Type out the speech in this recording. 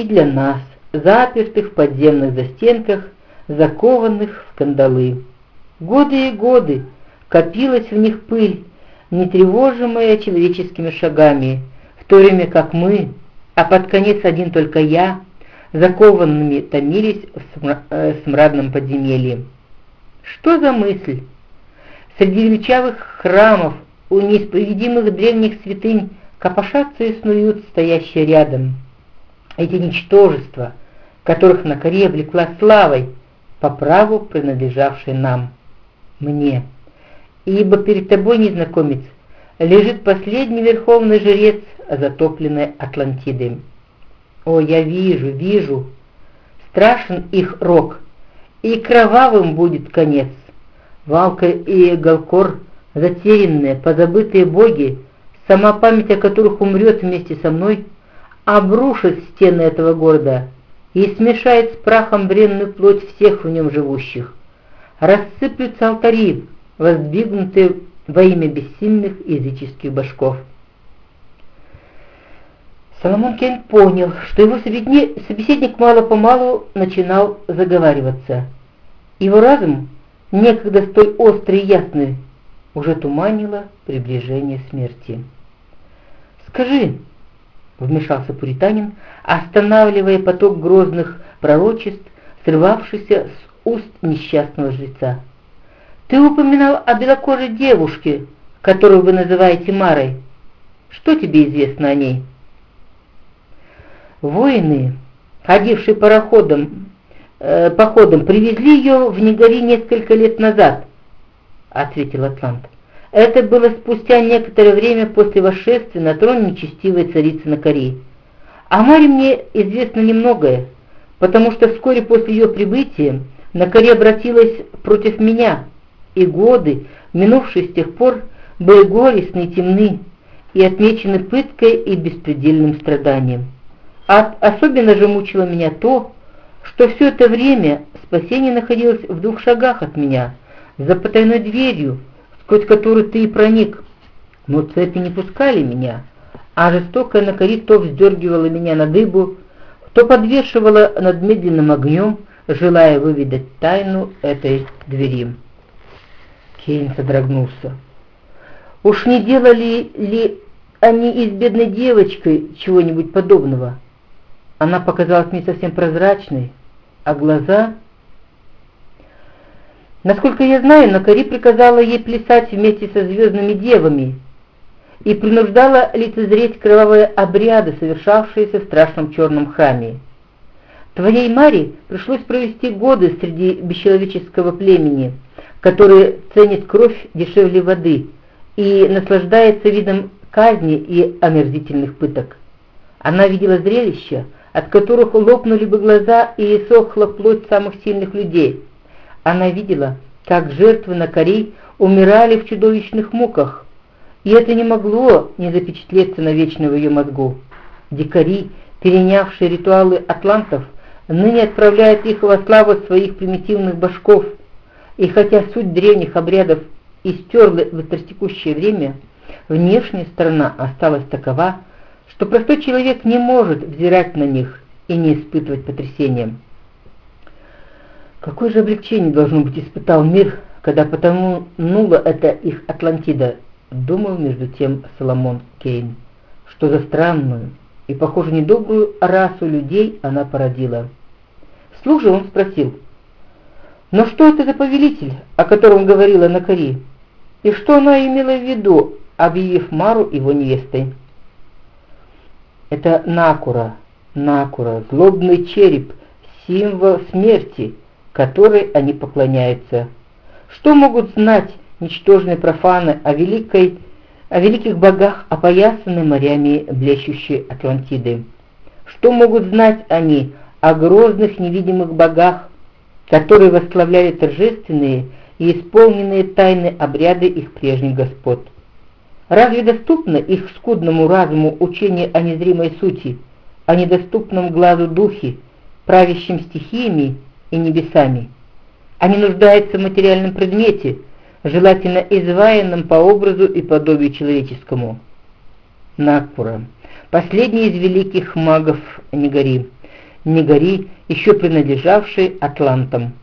и для нас, запертых в подземных застенках, закованных в кандалы. Годы и годы копилась в них пыль, не тревожимая человеческими шагами, в то время как мы, а под конец один только я, закованными томились в э, смрадном подземелье. Что за мысль? Среди величавых храмов, у неисповедимых древних святынь копошатся и снуют стоящие рядом. Эти ничтожества, которых на коре облекла славой, по праву принадлежавшей нам, мне. Ибо перед тобой, незнакомец, лежит последний верховный жрец затопленной Атлантиды. О, я вижу, вижу, страшен их рок, и кровавым будет конец. Валка и Галкор, затерянные, позабытые боги, сама память о которых умрет вместе со мной, обрушит стены этого города и смешает с прахом бренную плоть всех в нем живущих. Рассыплются алтари, воздвигнутые во имя бессильных языческих башков. Соломон Кейн понял, что его собеседник мало-помалу начинал заговариваться. Его разум, некогда столь острый и ясный, уже туманило приближение смерти. «Скажи», — вмешался Пуританин, останавливая поток грозных пророчеств, срывавшийся с уст несчастного жреца. «Ты упоминал о белокожей девушке, которую вы называете Марой. Что тебе известно о ней?» Воины, ходившие пароходом, э, походом, привезли ее в Негори несколько лет назад, — ответил Атлант. Это было спустя некоторое время после восшествия на трон нечестивой царицы на Корее. О Маре мне известно немногое, потому что вскоре после ее прибытия на Коре обратилась против меня, и годы, минувшие с тех пор, были горестны и темны, и отмечены пыткой и беспредельным страданием. А особенно же мучило меня то, что все это время спасение находилось в двух шагах от меня, за потайной дверью, сквозь которую ты и проник. Но цепи не пускали меня, а жестокая накорит то вздергивала меня на дыбу, то подвешивала над медленным огнем, желая выведать тайну этой двери. Кейн содрогнулся. Уж не делали ли они и с бедной девочкой чего-нибудь подобного? Она показалась мне совсем прозрачной, а глаза... Насколько я знаю, Накари приказала ей плясать вместе со звездными девами и принуждала лицезреть кровавые обряды, совершавшиеся в страшном черном храме. Твоей Маре пришлось провести годы среди бесчеловеческого племени, которое ценит кровь дешевле воды и наслаждается видом казни и омерзительных пыток. Она видела зрелище, от которых лопнули бы глаза и сохла плоть самых сильных людей. Она видела, как жертвы на корей умирали в чудовищных муках, и это не могло не запечатлеться на в ее мозгу. Дикари, перенявшие ритуалы атлантов, ныне отправляют их во славу своих примитивных башков, и хотя суть древних обрядов истерла в текущее время, внешняя сторона осталась такова, что простой человек не может взирать на них и не испытывать потрясения. Какое же облегчение должно быть испытал мир, когда потонула это их Атлантида, думал между тем Соломон Кейн. Что за странную и, похоже, недобрую расу людей она породила. Вслух же он спросил, «Но что это за повелитель, о котором говорила Накари? И что она имела в виду, объявив Мару его невестой?» Это Накура, Накура, злобный череп, символ смерти, которой они поклоняются. Что могут знать ничтожные профаны о великой, о великих богах, опоясанной морями блещущей Атлантиды? Что могут знать они о грозных невидимых богах, которые восславляли торжественные и исполненные тайны обряды их прежних господ? Разве доступно их скудному разуму учение о незримой сути, о недоступном глазу духе, правящем стихиями и небесами? Они нуждаются в материальном предмете, желательно изваянном по образу и подобию человеческому. Накпура, последний из великих магов Негори, не гори, еще принадлежавшей атлантам.